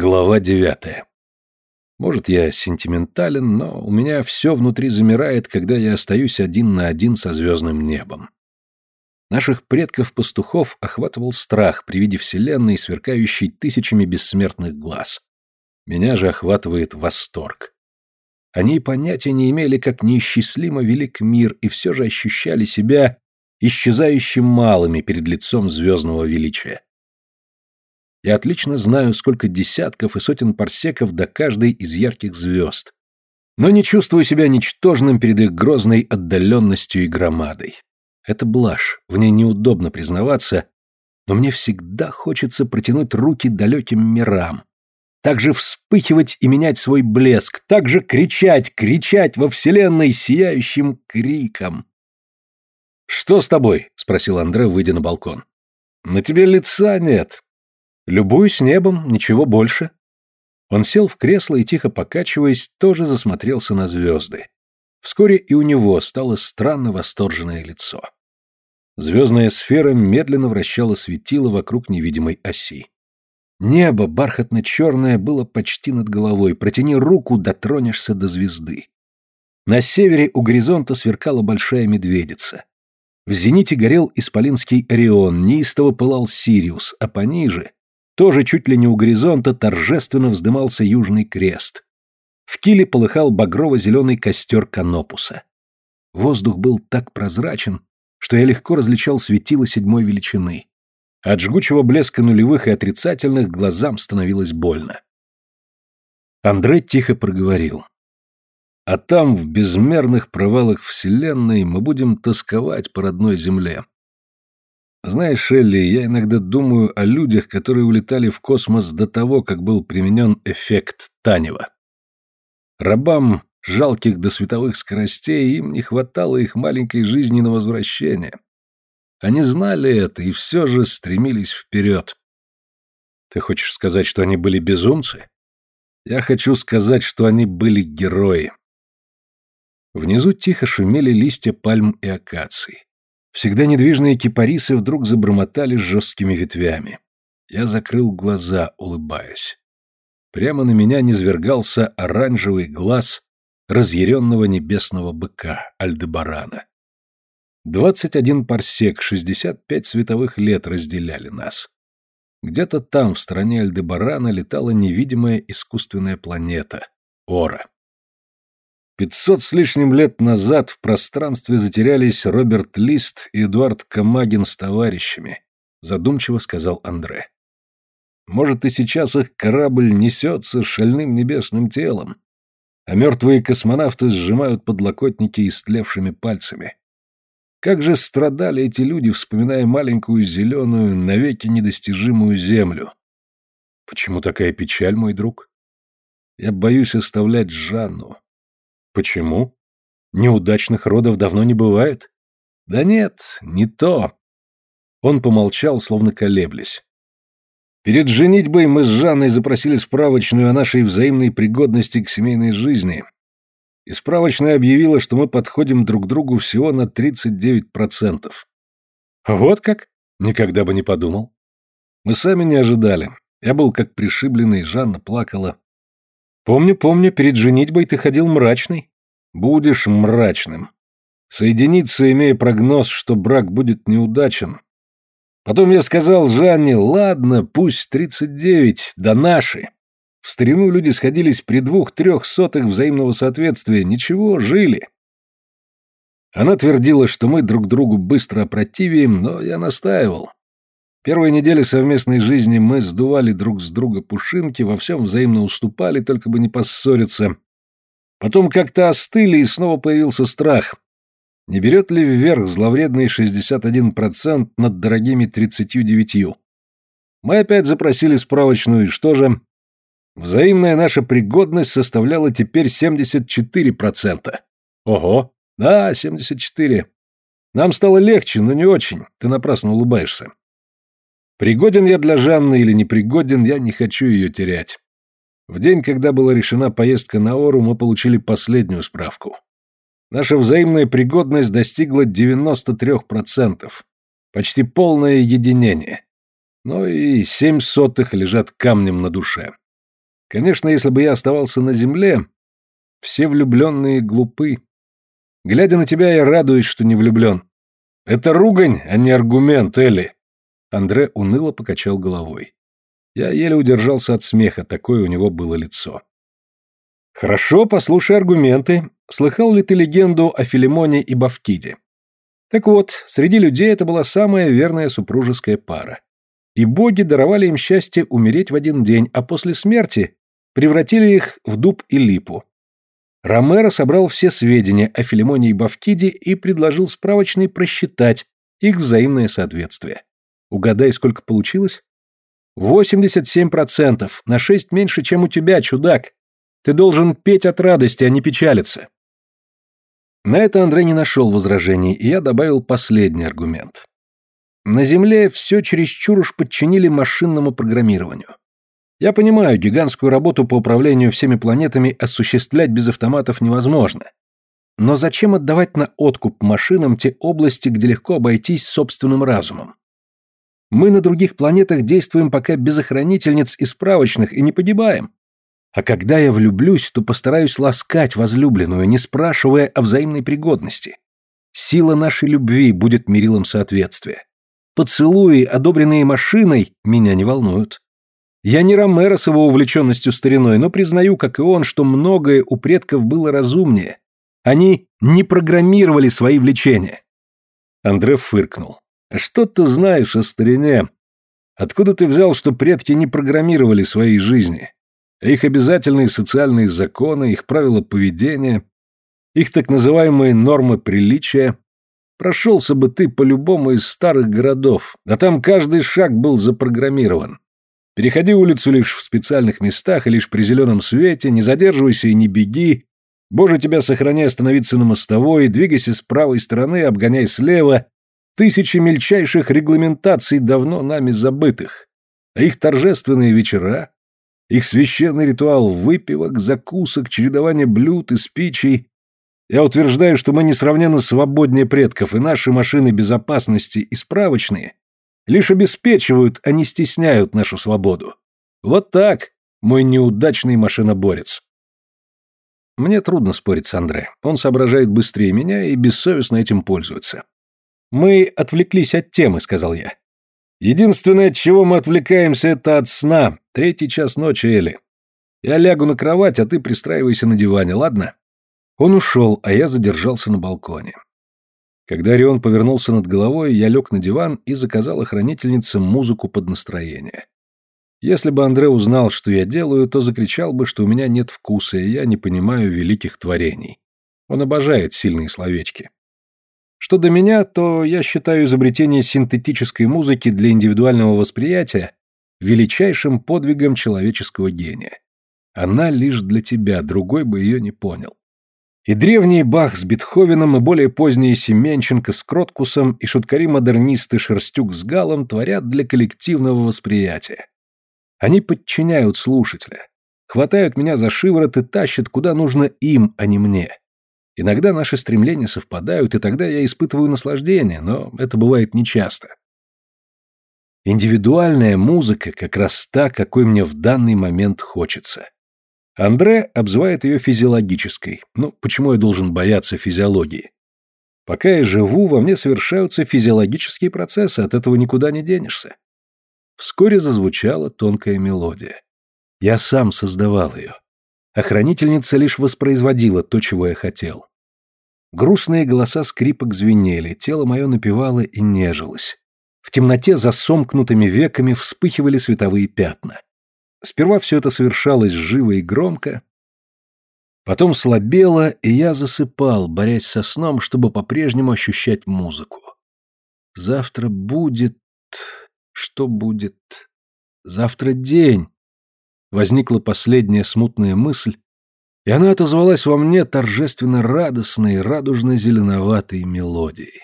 Глава девятая. Может, я сентиментален, но у меня все внутри замирает, когда я остаюсь один на один со звездным небом. Наших предков-пастухов охватывал страх при виде вселенной, сверкающей тысячами бессмертных глаз. Меня же охватывает восторг. Они и понятия не имели, как неисчислимо велик мир, и все же ощущали себя исчезающим малыми перед лицом звездного величия. Я отлично знаю, сколько десятков и сотен парсеков до каждой из ярких звезд. Но не чувствую себя ничтожным перед их грозной отдаленностью и громадой. Это блажь, в ней неудобно признаваться, но мне всегда хочется протянуть руки далеким мирам, также вспыхивать и менять свой блеск, также кричать, кричать во вселенной сияющим криком. «Что с тобой?» — спросил Андре, выйдя на балкон. «На тебе лица нет», Любуюсь небом, ничего больше. Он сел в кресло и, тихо покачиваясь, тоже засмотрелся на звезды. Вскоре и у него стало странно восторженное лицо. Звездная сфера медленно вращала светило вокруг невидимой оси. Небо, бархатно-черное, было почти над головой. Протяни руку, дотронешься до звезды. На севере у горизонта сверкала большая медведица. В зените горел исполинский Орион, неистово пылал Сириус, а пониже тоже чуть ли не у горизонта торжественно вздымался Южный Крест. В киле полыхал багрово-зеленый костер Канопуса. Воздух был так прозрачен, что я легко различал светило седьмой величины. От жгучего блеска нулевых и отрицательных глазам становилось больно. Андрей тихо проговорил. А там, в безмерных провалах Вселенной, мы будем тосковать по родной земле. Знаешь, Шелли, я иногда думаю о людях, которые улетали в космос до того, как был применен эффект Танева. Рабам, жалких до световых скоростей, им не хватало их маленькой жизни на возвращение. Они знали это и все же стремились вперед. Ты хочешь сказать, что они были безумцы? Я хочу сказать, что они были герои. Внизу тихо шумели листья пальм и акаций. Всегда недвижные кипарисы вдруг забормотали с жесткими ветвями. Я закрыл глаза, улыбаясь. Прямо на меня низвергался оранжевый глаз разъяренного небесного быка Альдебарана. Двадцать один парсек, шестьдесят пять световых лет разделяли нас. Где-то там, в стороне Альдебарана, летала невидимая искусственная планета — Ора. Пятьсот с лишним лет назад в пространстве затерялись Роберт Лист и Эдуард Камагин с товарищами, задумчиво сказал Андре. Может, и сейчас их корабль несется шальным небесным телом, а мертвые космонавты сжимают подлокотники истлевшими пальцами. Как же страдали эти люди, вспоминая маленькую зеленую, навеки недостижимую землю. Почему такая печаль, мой друг? Я боюсь оставлять Жанну, Почему? Неудачных родов давно не бывает? Да нет, не то. Он помолчал, словно колеблясь. Перед женитьбой мы с Жанной запросили справочную о нашей взаимной пригодности к семейной жизни. И справочная объявила, что мы подходим друг другу всего на 39%. Вот как? Никогда бы не подумал. Мы сами не ожидали. Я был как пришибленный, Жанна плакала. Помню, помню, перед женитьбой ты ходил мрачный. Будешь мрачным. Соединиться, имея прогноз, что брак будет неудачен. Потом я сказал Жанне, ладно, пусть тридцать девять, да наши. В старину люди сходились при двух-трех сотых взаимного соответствия. Ничего, жили. Она твердила, что мы друг другу быстро опротивим, но я настаивал. Первые недели совместной жизни мы сдували друг с друга пушинки, во всем взаимно уступали, только бы не поссориться. Потом как-то остыли, и снова появился страх. Не берет ли вверх зловредный 61% над дорогими 39%? Мы опять запросили справочную, и что же? Взаимная наша пригодность составляла теперь 74%. Ого, да, 74. Нам стало легче, но не очень. Ты напрасно улыбаешься. Пригоден я для Жанны или непригоден, я не хочу ее терять. В день, когда была решена поездка на Ору, мы получили последнюю справку. Наша взаимная пригодность достигла 93%. Почти полное единение. Но и семь сотых лежат камнем на душе. Конечно, если бы я оставался на земле, все влюбленные глупы. Глядя на тебя, я радуюсь, что не влюблен. Это ругань, а не аргумент, Элли. Андре уныло покачал головой. Я еле удержался от смеха, такое у него было лицо. Хорошо, послушай аргументы. Слыхал ли ты легенду о Филимоне и Бавкиде? Так вот, среди людей это была самая верная супружеская пара. И боги даровали им счастье умереть в один день, а после смерти превратили их в дуб и липу. Ромеро собрал все сведения о Филимоне и Бавкиде и предложил справочный просчитать их взаимное соответствие. Угадай, сколько получилось? 87%, на 6 меньше, чем у тебя, чудак. Ты должен петь от радости, а не печалиться. На это Андрей не нашел возражений, и я добавил последний аргумент. На Земле все чересчур уж подчинили машинному программированию. Я понимаю, гигантскую работу по управлению всеми планетами осуществлять без автоматов невозможно. Но зачем отдавать на откуп машинам те области, где легко обойтись собственным разумом? Мы на других планетах действуем пока без охранительниц и справочных и не погибаем. А когда я влюблюсь, то постараюсь ласкать возлюбленную, не спрашивая о взаимной пригодности. Сила нашей любви будет мерилом соответствия. Поцелуи, одобренные машиной, меня не волнуют. Я не Ромеро с его увлеченностью стариной, но признаю, как и он, что многое у предков было разумнее. Они не программировали свои влечения. Андре фыркнул. «Что ты знаешь о старине? Откуда ты взял, что предки не программировали свои жизни? Их обязательные социальные законы, их правила поведения, их так называемые нормы приличия. Прошелся бы ты по любому из старых городов, а там каждый шаг был запрограммирован. Переходи улицу лишь в специальных местах и лишь при зеленом свете, не задерживайся и не беги. Боже, тебя сохраняй остановиться на мостовой, двигайся с правой стороны, обгоняй слева. Тысячи мельчайших регламентаций давно нами забытых. А их торжественные вечера, их священный ритуал выпивок, закусок, чередование блюд и спичей. Я утверждаю, что мы несравненно свободнее предков, и наши машины безопасности и справочные лишь обеспечивают, а не стесняют нашу свободу. Вот так, мой неудачный машиноборец. Мне трудно спорить с Андре. Он соображает быстрее меня и бессовестно этим пользуется. Мы отвлеклись от темы, сказал я. Единственное, от чего мы отвлекаемся, это от сна. Третий час ночи, Элли. Я лягу на кровать, а ты пристраивайся на диване, ладно? Он ушел, а я задержался на балконе. Когда Орион повернулся над головой, я лег на диван и заказал охранительнице музыку под настроение. Если бы Андре узнал, что я делаю, то закричал бы, что у меня нет вкуса, и я не понимаю великих творений. Он обожает сильные словечки. Что до меня, то я считаю изобретение синтетической музыки для индивидуального восприятия величайшим подвигом человеческого гения. Она лишь для тебя, другой бы ее не понял. И древний Бах с Бетховеном, и более поздние Семенченко с Кроткусом, и шуткари-модернисты Шерстюк с Галом творят для коллективного восприятия. Они подчиняют слушателя, хватают меня за шиворот и тащат куда нужно им, а не мне. Иногда наши стремления совпадают, и тогда я испытываю наслаждение, но это бывает нечасто. Индивидуальная музыка как раз та, какой мне в данный момент хочется. Андре обзывает ее физиологической. Ну, почему я должен бояться физиологии? Пока я живу, во мне совершаются физиологические процессы, от этого никуда не денешься. Вскоре зазвучала тонкая мелодия. Я сам создавал ее. Охранительница лишь воспроизводила то, чего я хотел. Грустные голоса скрипок звенели, тело мое напевало и нежилось. В темноте за сомкнутыми веками вспыхивали световые пятна. Сперва все это совершалось живо и громко, потом слабело, и я засыпал, борясь со сном, чтобы по-прежнему ощущать музыку. Завтра будет... Что будет? Завтра день. Возникла последняя смутная мысль, и она отозвалась во мне торжественно радостной, радужно-зеленоватой мелодией.